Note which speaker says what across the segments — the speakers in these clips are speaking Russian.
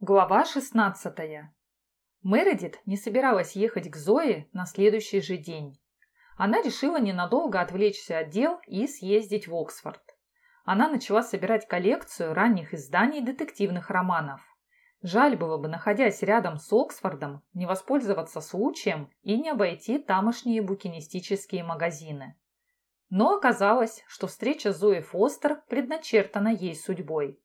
Speaker 1: Глава 16. Мередит не собиралась ехать к Зое на следующий же день. Она решила ненадолго отвлечься от дел и съездить в Оксфорд. Она начала собирать коллекцию ранних изданий детективных романов. Жаль было бы, находясь рядом с Оксфордом, не воспользоваться случаем и не обойти тамошние букинистические магазины. Но оказалось, что встреча Зои Фостер предначертана ей судьбой.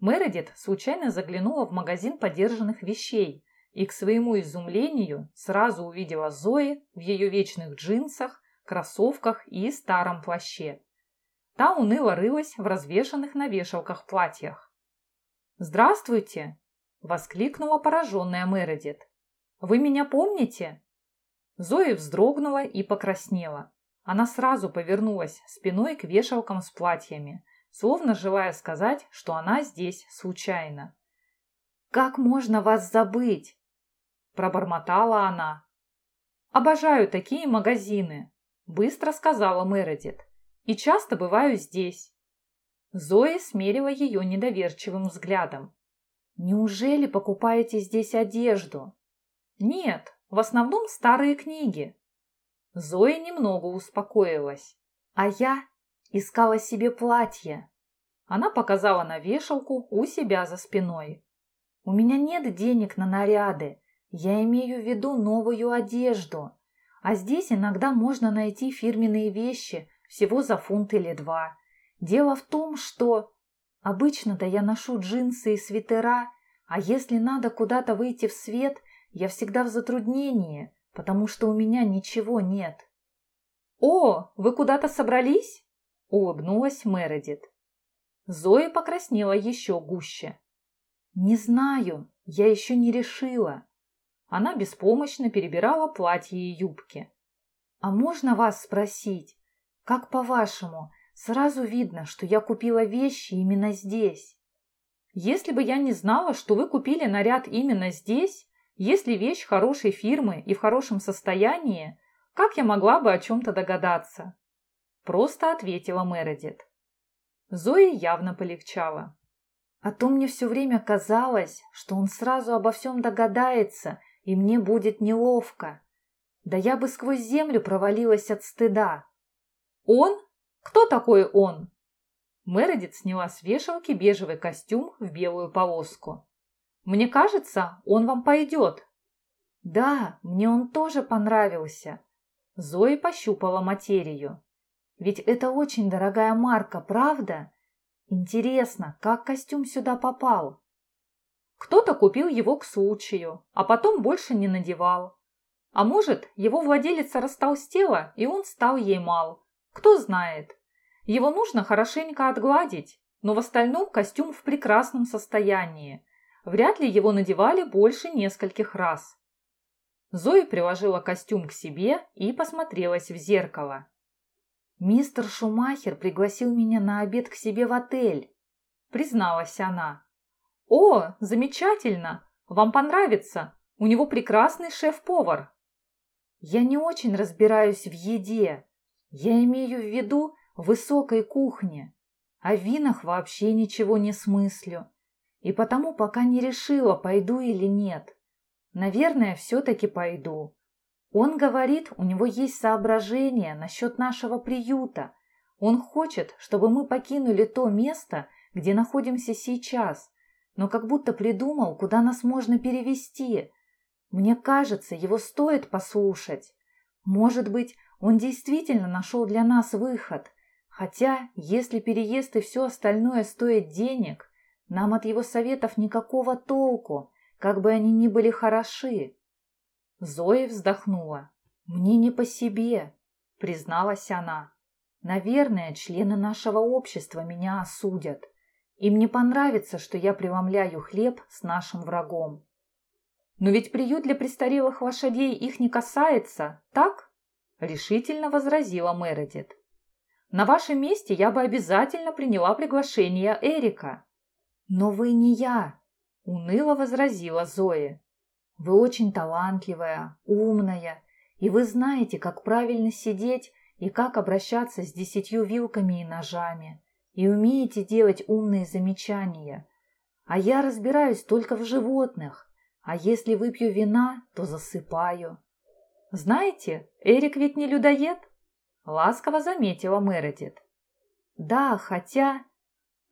Speaker 1: Мередит случайно заглянула в магазин подержанных вещей и, к своему изумлению, сразу увидела Зои в ее вечных джинсах, кроссовках и старом плаще. Та уныло рылась в развешанных на вешалках платьях. «Здравствуйте!» – воскликнула пораженная Мередит. «Вы меня помните?» Зоя вздрогнула и покраснела. Она сразу повернулась спиной к вешалкам с платьями, словно желая сказать, что она здесь случайно. «Как можно вас забыть?» – пробормотала она. «Обожаю такие магазины», – быстро сказала Мередит. «И часто бываю здесь». Зоя смерила ее недоверчивым взглядом. «Неужели покупаете здесь одежду?» «Нет, в основном старые книги». Зоя немного успокоилась. «А я Искала себе платье. Она показала на вешалку у себя за спиной. У меня нет денег на наряды. Я имею в виду новую одежду. А здесь иногда можно найти фирменные вещи всего за фунт или два. Дело в том, что... Обычно-то я ношу джинсы и свитера, а если надо куда-то выйти в свет, я всегда в затруднении, потому что у меня ничего нет. «О, вы куда-то собрались?» Улыбнулась Мередит. Зоя покраснела еще гуще. «Не знаю, я еще не решила». Она беспомощно перебирала платье и юбки. «А можно вас спросить, как по-вашему, сразу видно, что я купила вещи именно здесь?» «Если бы я не знала, что вы купили наряд именно здесь, если вещь хорошей фирмы и в хорошем состоянии, как я могла бы о чем-то догадаться?» Просто ответила Мередит. Зои явно полегчало. А то мне все время казалось, что он сразу обо всем догадается, и мне будет неловко. Да я бы сквозь землю провалилась от стыда. Он? Кто такой он? Мередит сняла с вешалки бежевый костюм в белую полоску. Мне кажется, он вам пойдет. Да, мне он тоже понравился. Зои пощупала материю. Ведь это очень дорогая марка, правда? Интересно, как костюм сюда попал? Кто-то купил его к случаю, а потом больше не надевал. А может, его владелица растолстела, и он стал ей мал. Кто знает. Его нужно хорошенько отгладить, но в остальном костюм в прекрасном состоянии. Вряд ли его надевали больше нескольких раз. Зоя приложила костюм к себе и посмотрелась в зеркало. «Мистер Шумахер пригласил меня на обед к себе в отель», — призналась она. «О, замечательно! Вам понравится! У него прекрасный шеф-повар!» «Я не очень разбираюсь в еде. Я имею в виду высокой кухне. О винах вообще ничего не смыслю. И потому пока не решила, пойду или нет. Наверное, все-таки пойду. Он говорит, у него есть соображения насчет нашего приюта. Он хочет, чтобы мы покинули то место, где находимся сейчас, но как будто придумал, куда нас можно перевести. Мне кажется, его стоит послушать. Может быть, он действительно нашел для нас выход. Хотя, если переезд и все остальное стоит денег, нам от его советов никакого толку, как бы они ни были хороши. Зоя вздохнула. «Мне не по себе», — призналась она. «Наверное, члены нашего общества меня осудят. Им не понравится, что я преломляю хлеб с нашим врагом». «Но ведь приют для престарелых лошадей их не касается, так?» — решительно возразила Мередит. «На вашем месте я бы обязательно приняла приглашение Эрика». «Но вы не я», — уныло возразила Зоя. Вы очень талантливая, умная, и вы знаете, как правильно сидеть и как обращаться с десятью вилками и ножами, и умеете делать умные замечания.
Speaker 2: А я разбираюсь только в животных, а если выпью вина, то засыпаю.
Speaker 1: Знаете, Эрик ведь не людоед? Ласково заметила Мередит.
Speaker 2: Да, хотя...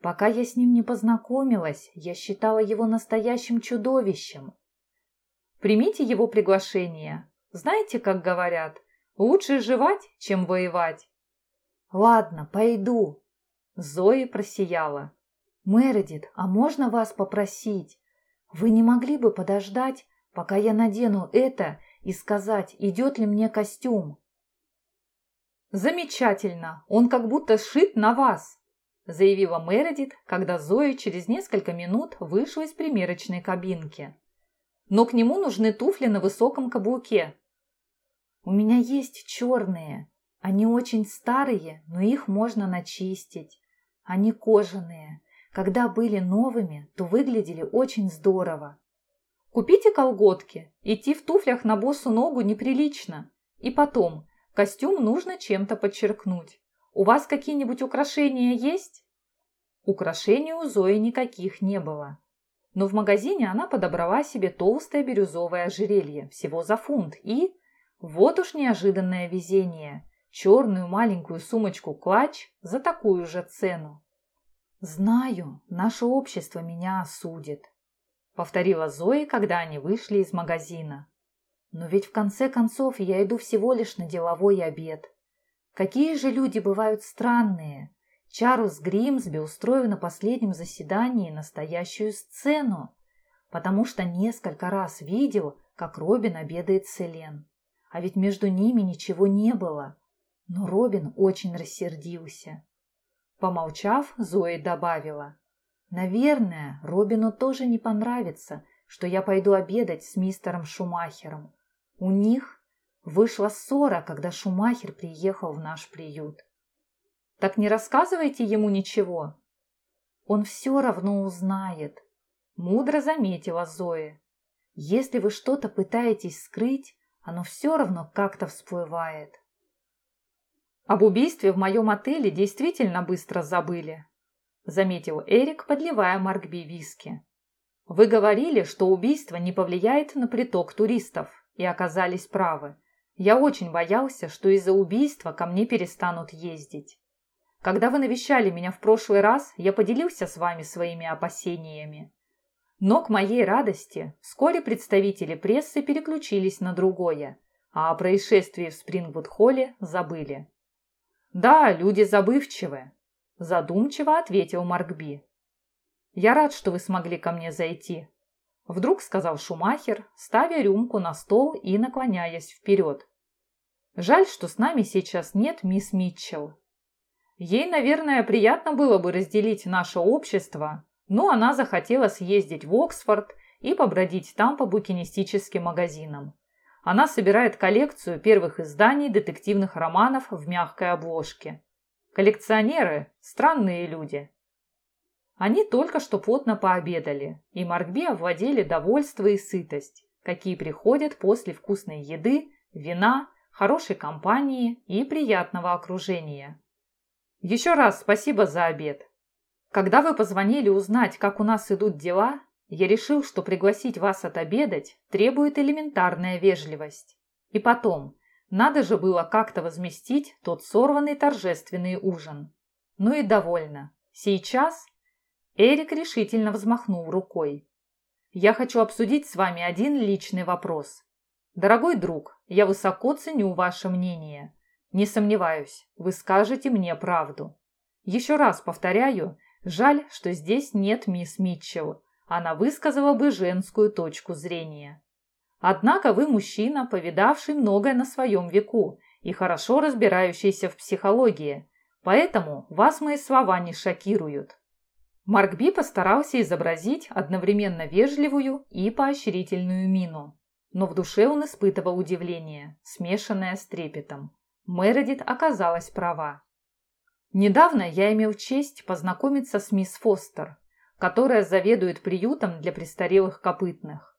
Speaker 2: Пока я с ним не познакомилась, я считала его настоящим чудовищем.
Speaker 1: Примите его приглашение. Знаете, как говорят, лучше жевать, чем воевать.
Speaker 2: Ладно, пойду.
Speaker 1: Зои просияла.
Speaker 2: Мередит, а можно вас попросить? Вы не могли бы подождать, пока я надену это и сказать, идет ли мне костюм?
Speaker 1: Замечательно, он как будто сшит на вас, заявила Мередит, когда Зоя через несколько минут вышла из примерочной кабинки. Но к нему нужны туфли на высоком каблуке.
Speaker 2: У меня есть черные. Они очень старые, но их можно начистить. Они кожаные. Когда были новыми, то выглядели очень здорово.
Speaker 1: Купите колготки. Идти в туфлях на босу ногу неприлично. И потом, костюм нужно чем-то подчеркнуть. У вас какие-нибудь украшения есть? Украшений у Зои никаких не было. Но в магазине она подобрала себе толстое бирюзовое ожерелье, всего за фунт, и... Вот уж неожиданное везение. Черную маленькую сумочку-клатч за такую же цену.
Speaker 2: «Знаю, наше общество меня осудит», — повторила Зоя, когда они вышли из магазина. «Но ведь в конце концов я иду всего лишь на деловой обед. Какие же люди бывают странные!» Чарльз Гримсби устроил на последнем заседании настоящую сцену, потому что несколько раз видел, как Робин обедает с Элен. А ведь между ними ничего не было. Но Робин очень рассердился.
Speaker 1: Помолчав, Зои добавила.
Speaker 2: «Наверное, Робину тоже не понравится, что я пойду обедать с мистером Шумахером. У них вышла ссора, когда Шумахер приехал в наш приют.
Speaker 1: Так не рассказывайте ему ничего.
Speaker 2: Он все равно узнает, мудро заметила Зоя. Если вы что-то пытаетесь скрыть, оно все равно как-то всплывает.
Speaker 1: Об убийстве в моем отеле действительно быстро забыли, заметил Эрик, подливая Маркби виски. Вы говорили, что убийство не повлияет на приток туристов, и оказались правы. Я очень боялся, что из-за убийства ко мне перестанут ездить. Когда вы навещали меня в прошлый раз, я поделился с вами своими опасениями. Но к моей радости вскоре представители прессы переключились на другое, а о происшествии в Спрингвуд-холле забыли. «Да, люди забывчивы», – задумчиво ответил Маркби. «Я рад, что вы смогли ко мне зайти», – вдруг сказал Шумахер, ставя рюмку на стол и наклоняясь вперед. «Жаль, что с нами сейчас нет мисс Митчелл. Ей, наверное, приятно было бы разделить наше общество, но она захотела съездить в Оксфорд и побродить там по букинистическим магазинам. Она собирает коллекцию первых изданий детективных романов в мягкой обложке. Коллекционеры – странные люди. Они только что плотно пообедали, и Маркби овладели довольство и сытость, какие приходят после вкусной еды, вина, хорошей компании и приятного окружения. Еще раз спасибо за обед. Когда вы позвонили узнать, как у нас идут дела, я решил, что пригласить вас отобедать требует элементарная вежливость. И потом, надо же было как-то возместить тот сорванный торжественный ужин. Ну и довольно. Сейчас Эрик решительно взмахнул рукой. Я хочу обсудить с вами один личный вопрос. Дорогой друг, я высоко ценю ваше мнение. Не сомневаюсь, вы скажете мне правду. Еще раз повторяю, жаль, что здесь нет мисс Митчелл, она высказала бы женскую точку зрения. Однако вы мужчина, повидавший многое на своем веку и хорошо разбирающийся в психологии, поэтому вас мои слова не шокируют. Маркби постарался изобразить одновременно вежливую и поощрительную мину, но в душе он испытывал удивление, смешанное с трепетом. Мередит оказалась права. Недавно я имел честь познакомиться с мисс Фостер, которая заведует приютом для престарелых копытных.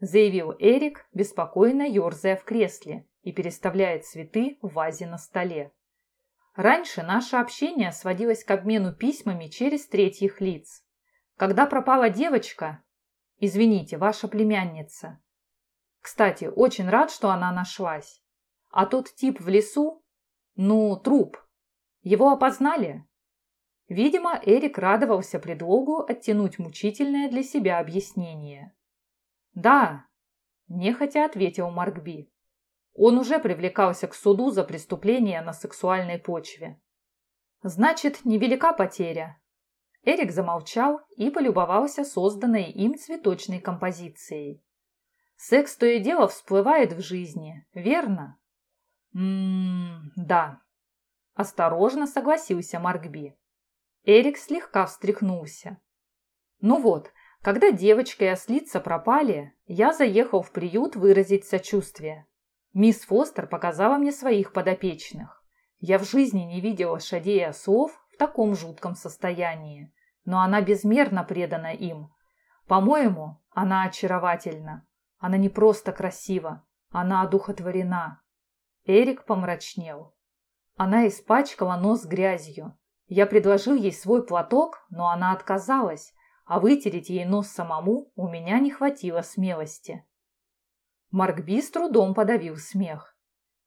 Speaker 1: Заявил Эрик, беспокойно ерзая в кресле и переставляя цветы в вазе на столе. Раньше наше общение сводилось к обмену письмами через третьих лиц. Когда пропала девочка, извините, ваша племянница. Кстати, очень рад, что она нашлась. А тот тип в лесу, ну, труп, его опознали? Видимо, Эрик радовался предлогу оттянуть мучительное для себя объяснение. «Да», – нехотя ответил Маркби. Он уже привлекался к суду за преступление на сексуальной почве. «Значит, невелика потеря». Эрик замолчал и полюбовался созданной им цветочной композицией. «Секс то и дело всплывает в жизни, верно?» «Ммм, да», – осторожно согласился Маркби. Эрик слегка встряхнулся. «Ну вот, когда девочка и ослица пропали, я заехал в приют выразить сочувствие. Мисс Фостер показала мне своих подопечных. Я в жизни не видела лошадей и ослов в таком жутком состоянии, но она безмерно предана им. По-моему, она очаровательна. Она не просто красива, она одухотворена. Эрик помрачнел. Она испачкала нос грязью, я предложил ей свой платок, но она отказалась, а вытереть ей нос самому у меня не хватило смелости. Маркби с трудом подавил смех.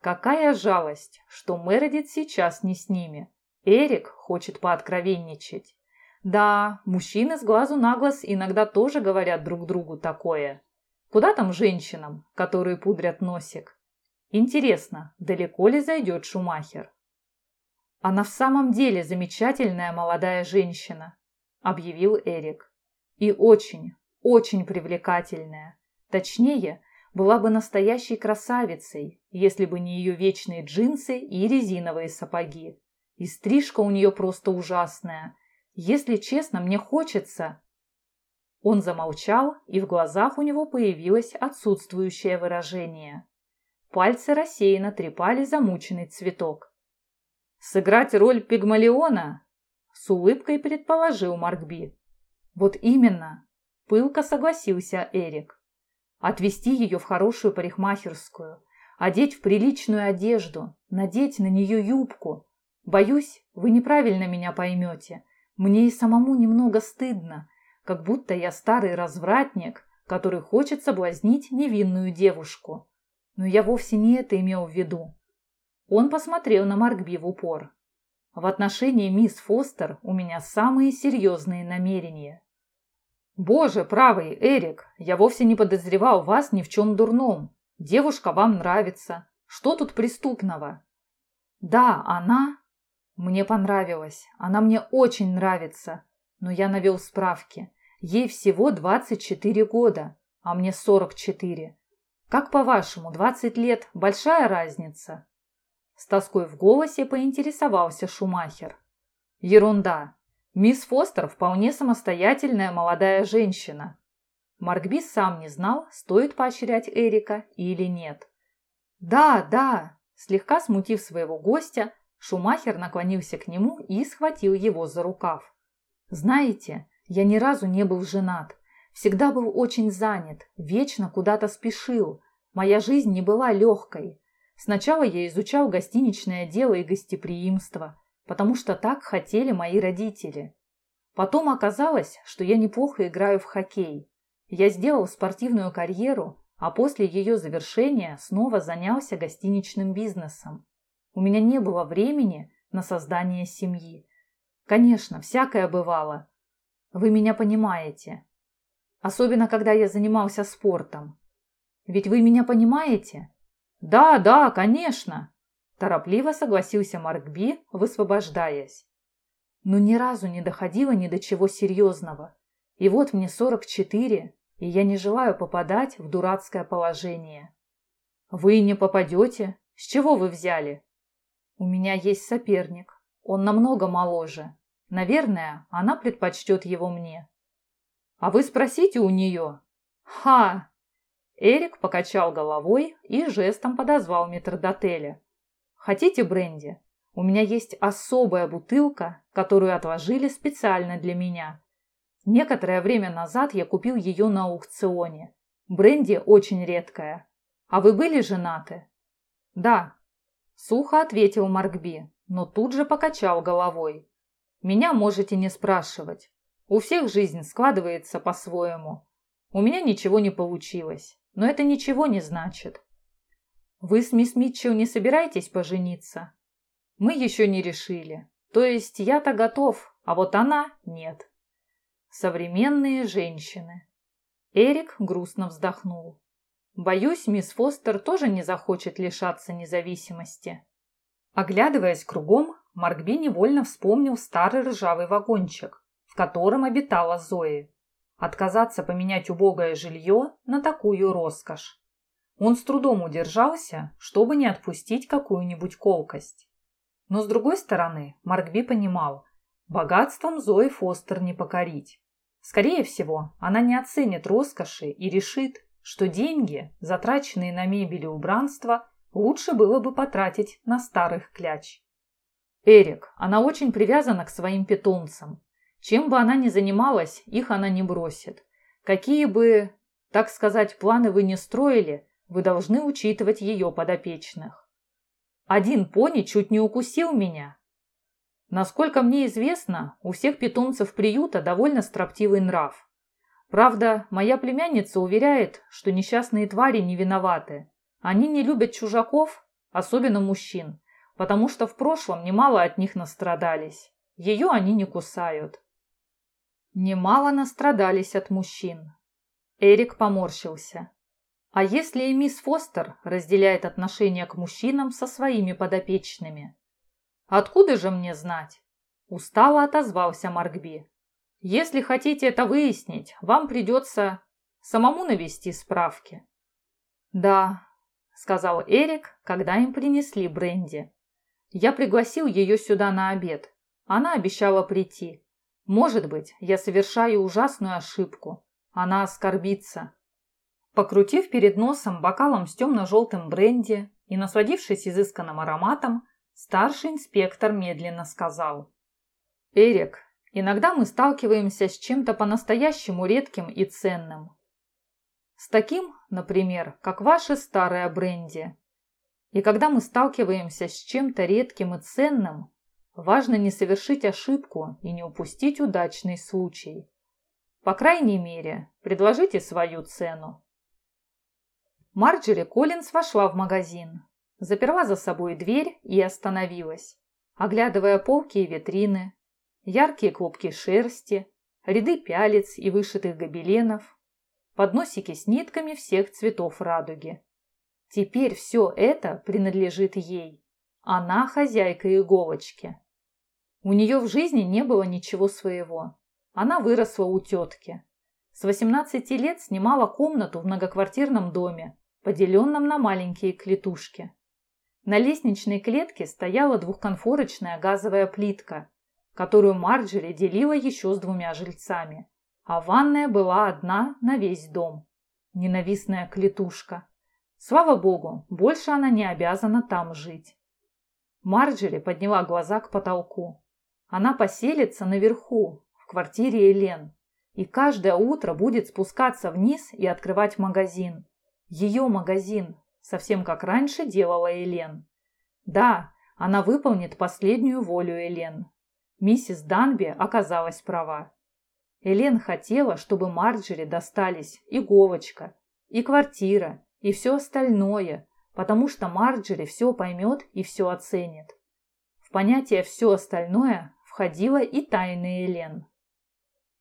Speaker 1: Какая жалость, что Мередит сейчас не с ними. Эрик хочет пооткровенничать. Да, мужчины с глазу на глаз иногда тоже говорят друг другу такое. Куда там женщинам, которые пудрят носик? Интересно, далеко ли зайдет Шумахер? «Она в самом деле замечательная молодая женщина», – объявил Эрик. «И очень, очень привлекательная. Точнее, была бы настоящей красавицей, если бы не ее вечные джинсы и резиновые сапоги. И стрижка у нее просто ужасная. Если честно, мне хочется...» Он замолчал, и в глазах у него появилось отсутствующее выражение. Пальцы рассеянно трепали замученный цветок. Сыграть роль Пигмалиона? С улыбкой предположил Маркби. Вот именно, пылко согласился Эрик. Отвезти ее в хорошую парикмахерскую, одеть в приличную одежду, надеть на нее юбку. Боюсь, вы неправильно меня поймете. Мне и самому немного стыдно, как будто я старый развратник, который хочет соблазнить невинную девушку. Но я вовсе не это имел в виду. Он посмотрел на Маркби в упор. В отношении мисс Фостер у меня самые серьезные намерения. Боже, правый, Эрик, я вовсе не подозревал вас ни в чем дурном. Девушка вам нравится. Что тут преступного? Да, она... Мне понравилась. Она мне очень нравится. Но я навел справки. Ей всего 24 года, а мне 44. Как по-вашему, 20 лет – большая разница? С тоской в голосе поинтересовался Шумахер. Ерунда. Мисс Фостер вполне самостоятельная молодая женщина. Маркби сам не знал, стоит поощрять Эрика или нет. «Да, да!» Слегка смутив своего гостя, Шумахер наклонился к нему и схватил его за рукав. «Знаете, я ни разу не был женат. Всегда был очень занят, вечно куда-то спешил. Моя жизнь не была легкой. Сначала я изучал гостиничное дело и гостеприимство, потому что так хотели мои родители. Потом оказалось, что я неплохо играю в хоккей. Я сделал спортивную карьеру, а после ее завершения снова занялся гостиничным бизнесом. У меня не было времени на создание семьи. Конечно, всякое бывало. Вы меня понимаете. Особенно, когда я занимался спортом. Ведь вы меня понимаете? «Да, да, конечно!» – торопливо согласился Маркби, высвобождаясь. Но ни разу не доходило ни до чего серьезного. И вот мне 44, и я не желаю попадать в дурацкое положение. Вы не попадете? С чего вы взяли? У меня есть соперник. Он намного моложе. Наверное, она предпочтет его мне. А вы спросите у нее. Ха! Эрик покачал головой и жестом подозвал метрдотеля. «Хотите бренди? У меня есть особая бутылка, которую отложили специально для меня. Некоторое время назад я купил ее на аукционе. Бренди очень редкая. А вы были женаты?» «Да», – сухо ответил Маркби, но тут же покачал головой. «Меня можете не спрашивать. У всех жизнь складывается по-своему. У меня ничего не получилось, но это ничего не значит. Вы с мисс Митчелл не собираетесь пожениться? Мы еще не решили. То есть я-то готов, а вот она нет. Современные женщины. Эрик грустно вздохнул. Боюсь, мисс Фостер тоже не захочет лишаться независимости. Оглядываясь кругом, Маркби невольно вспомнил старый ржавый вагончик, в котором обитала Зои. Отказаться поменять убогое жилье на такую роскошь. Он с трудом удержался, чтобы не отпустить какую-нибудь колкость. Но с другой стороны, Маркби понимал, богатством Зои Фостер не покорить. Скорее всего, она не оценит роскоши и решит, что деньги, затраченные на мебель и убранство, лучше было бы потратить на старых кляч. Эрик, она очень привязана к своим питомцам. Чем бы она ни занималась, их она не бросит. Какие бы, так сказать, планы вы не строили, вы должны учитывать ее подопечных. Один пони чуть не укусил меня. Насколько мне известно, у всех питомцев приюта довольно строптивый нрав. Правда, моя племянница уверяет, что несчастные твари не виноваты. Они не любят чужаков, особенно мужчин, потому что в прошлом немало от них настрадались. Ее они не кусают. Немало настрадались от мужчин. Эрик поморщился. А если и мисс Фостер разделяет отношение к мужчинам со своими подопечными? Откуда же мне знать? Устало отозвался Маркби. Если хотите это выяснить, вам придется самому навести справки. Да, сказал Эрик, когда им принесли бренди. Я пригласил ее сюда на обед. Она обещала прийти. Может быть, я совершаю ужасную ошибку. Она оскорбится. Покрутив перед носом бокалом с темно-желтым бренди и насладившись изысканным ароматом, старший инспектор медленно сказал. «Эрик, иногда мы сталкиваемся с чем-то по-настоящему редким и ценным. С таким, например, как ваше старое бренди. И когда мы сталкиваемся с чем-то редким и ценным, важно не совершить ошибку и не упустить удачный случай. По крайней мере, предложите свою цену. Марджери Коллинз вошла в магазин, заперла за собой дверь и остановилась, оглядывая полки и витрины, яркие клубки шерсти, ряды пялец и вышитых гобеленов, подносики с нитками всех цветов радуги. Теперь все это принадлежит ей. Она хозяйка иголочки. У нее в жизни не было ничего своего. Она выросла у тетки. С 18 лет снимала комнату в многоквартирном доме, поделенном на маленькие клетушки. На лестничной клетке стояла двухконфорочная газовая плитка, которую Марджери делила еще с двумя жильцами, а ванная была одна на весь дом. Ненавистная клетушка. Слава богу, больше она не обязана там жить. Марджери подняла глаза к потолку. Она поселится наверху, в квартире Элен, и каждое утро будет спускаться вниз и открывать магазин. Ее магазин, совсем как раньше делала Элен. Да, она выполнит последнюю волю Элен. Миссис Данби оказалась права. Элен хотела, чтобы Марджери достались иголочка, и квартира, и все остальное, потому что Марджери все поймет и все оценит. В понятие «все остальное» входила и тайна Элен.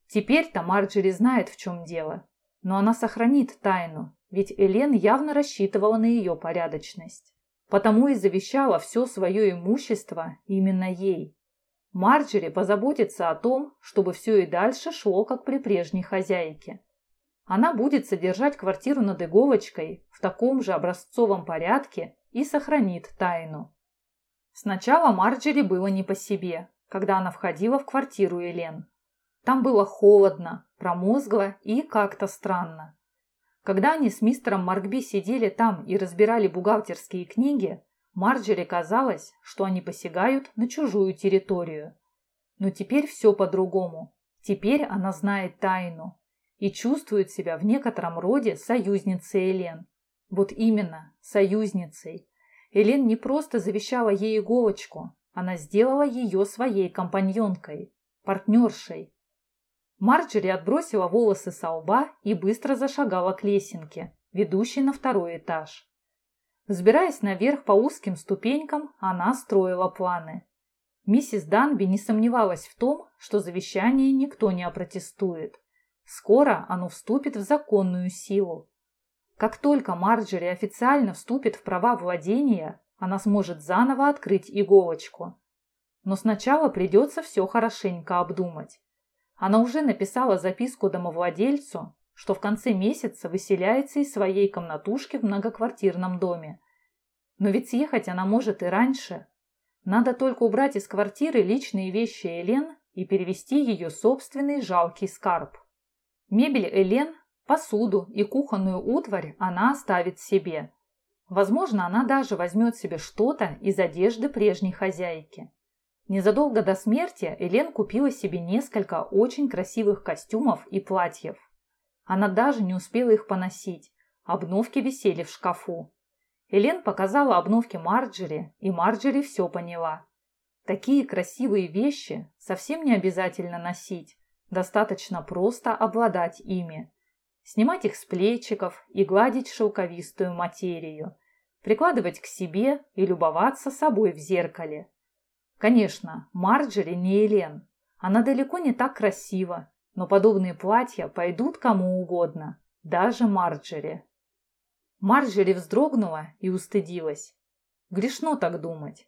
Speaker 1: Теперь-то Марджери знает, в чем дело, но она сохранит тайну, ведь Элен явно рассчитывала на ее порядочность. Потому и завещала все свое имущество именно ей. Марджери позаботится о том, чтобы все и дальше шло, как при прежней хозяйке. Она будет содержать квартиру над Иговочкой в таком же образцовом порядке и сохранит тайну. Сначала Марджери было не по себе, когда она входила в квартиру Элен. Там было холодно, промозгло и как-то странно. Когда они с мистером Маркби сидели там и разбирали бухгалтерские книги, Марджери казалось, что они посягают на чужую территорию. Но теперь все по-другому. Теперь она знает тайну и чувствует себя в некотором роде союзницей Элен. Вот именно, союзницей. Элен не просто завещала ей иголочку, она сделала ее своей компаньонкой, партнершей. Марджери отбросила волосы со лба и быстро зашагала к лесенке, ведущей на второй этаж. Взбираясь наверх по узким ступенькам, она строила планы. Миссис Данби не сомневалась в том, что завещание никто не опротестует. Скоро оно вступит в законную силу. Как только Марджери официально вступит в права владения, она сможет заново открыть иголочку. Но сначала придется все хорошенько обдумать. Она уже написала записку домовладельцу, что в конце месяца выселяется из своей комнатушки в многоквартирном доме. Но ведь съехать она может и раньше. Надо только убрать из квартиры личные вещи Элен и перевести ее собственный жалкий скарб. Мебель Элен, посуду и кухонную утварь она оставит себе. Возможно, она даже возьмет себе что-то из одежды прежней хозяйки. Незадолго до смерти Элен купила себе несколько очень красивых костюмов и платьев. Она даже не успела их поносить. Обновки висели в шкафу. Элен показала обновки Марджери, и Марджери все поняла. Такие красивые вещи совсем не обязательно носить, достаточно просто обладать ими. Снимать их с плечиков и гладить шелковистую материю, прикладывать к себе и любоваться собой в зеркале. Конечно, Марджери не Элен. Она далеко не так красива, но подобные платья пойдут кому угодно, даже Марджери. Марджери вздрогнула и устыдилась. Грешно так думать.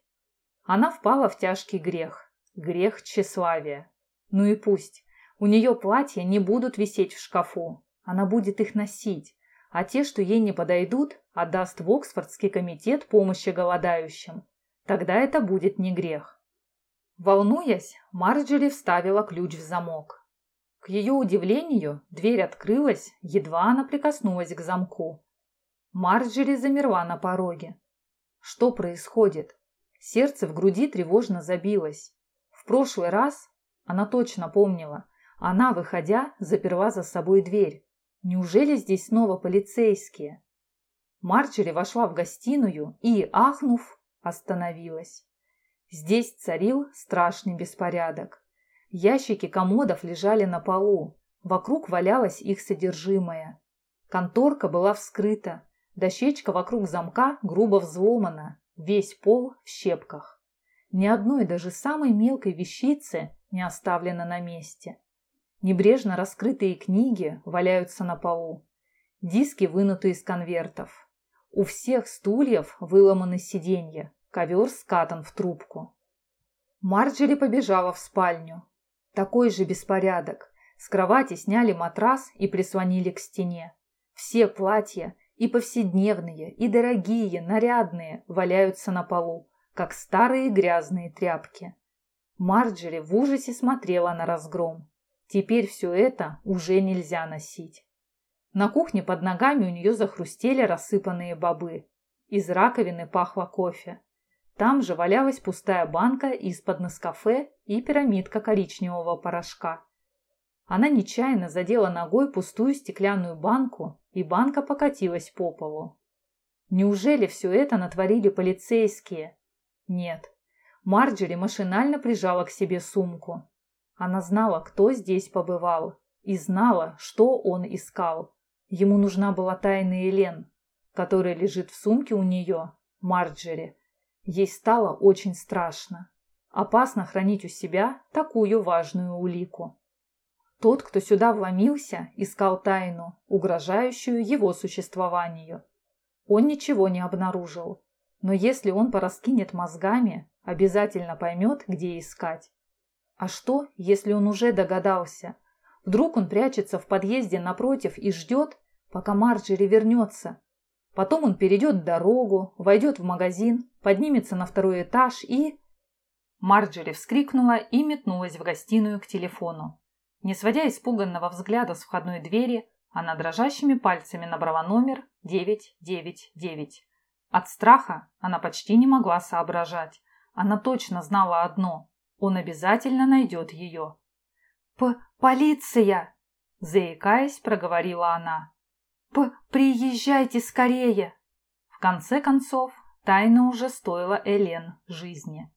Speaker 1: Она впала в тяжкий грех, грех тщеславия. Ну и пусть. У нее платья не будут висеть в шкафу. Она будет их носить, а те, что ей не подойдут, отдаст в Оксфордский комитет помощи голодающим. Тогда это будет не грех. Волнуясь, Марджери вставила ключ в замок. К ее удивлению, дверь открылась, едва она прикоснулась к замку. Марджери замерла на пороге. Что происходит? Сердце в груди тревожно забилось. В прошлый раз, она точно помнила, она, выходя, заперла за собой дверь. Неужели здесь снова полицейские? Марджери вошла в гостиную и, ахнув, остановилась. Здесь царил страшный беспорядок. Ящики комодов лежали на полу, вокруг валялось их содержимое. Конторка была вскрыта, дощечка вокруг замка грубо взломана, весь пол в щепках. Ни одной даже самой мелкой вещицы не оставлено на месте. Небрежно раскрытые книги валяются на полу. Диски вынуты из конвертов. У всех стульев выломаны сиденья, ковер скатан в трубку. Марджери побежала в спальню. Такой же беспорядок. С кровати сняли матрас и прислонили к стене. Все платья, и повседневные, и дорогие, нарядные, валяются на полу, как старые грязные тряпки. Марджери в ужасе смотрела на разгром. Теперь все это уже нельзя носить. На кухне под ногами у нее захрустели рассыпанные бобы. Из раковины пахло кофе. Там же валялась пустая банка из-под Нескафе и пирамидка коричневого порошка. Она нечаянно задела ногой пустую стеклянную банку, и банка покатилась по полу. Неужели все это натворили полицейские? Нет. Марджери машинально прижала к себе сумку. Она знала, кто здесь побывал, и знала, что он искал. Ему нужна была тайна Элен, которая лежит в сумке у нее, Марджери, Ей стало очень страшно. Опасно хранить у себя такую важную улику. Тот, кто сюда вломился, искал тайну, угрожающую его существованию. Он ничего не обнаружил, но если он пораскинет мозгами, обязательно поймет, где искать. А что, если он уже догадался? Вдруг он прячется в подъезде напротив и ждет, пока Марджери вернется, Потом он перейдет дорогу, войдет в магазин, поднимется на второй этаж и... Марджери вскрикнула и метнулась в гостиную к телефону. Не сводя испуганного взгляда с входной двери, она дрожащими пальцами набрала номер 999. От страха она почти не могла соображать. Она точно знала одно – он обязательно найдет ее. «П «Полиция!» – заикаясь, проговорила она. П «Приезжайте скорее!» В конце концов, тайна уже стоила Элен жизни.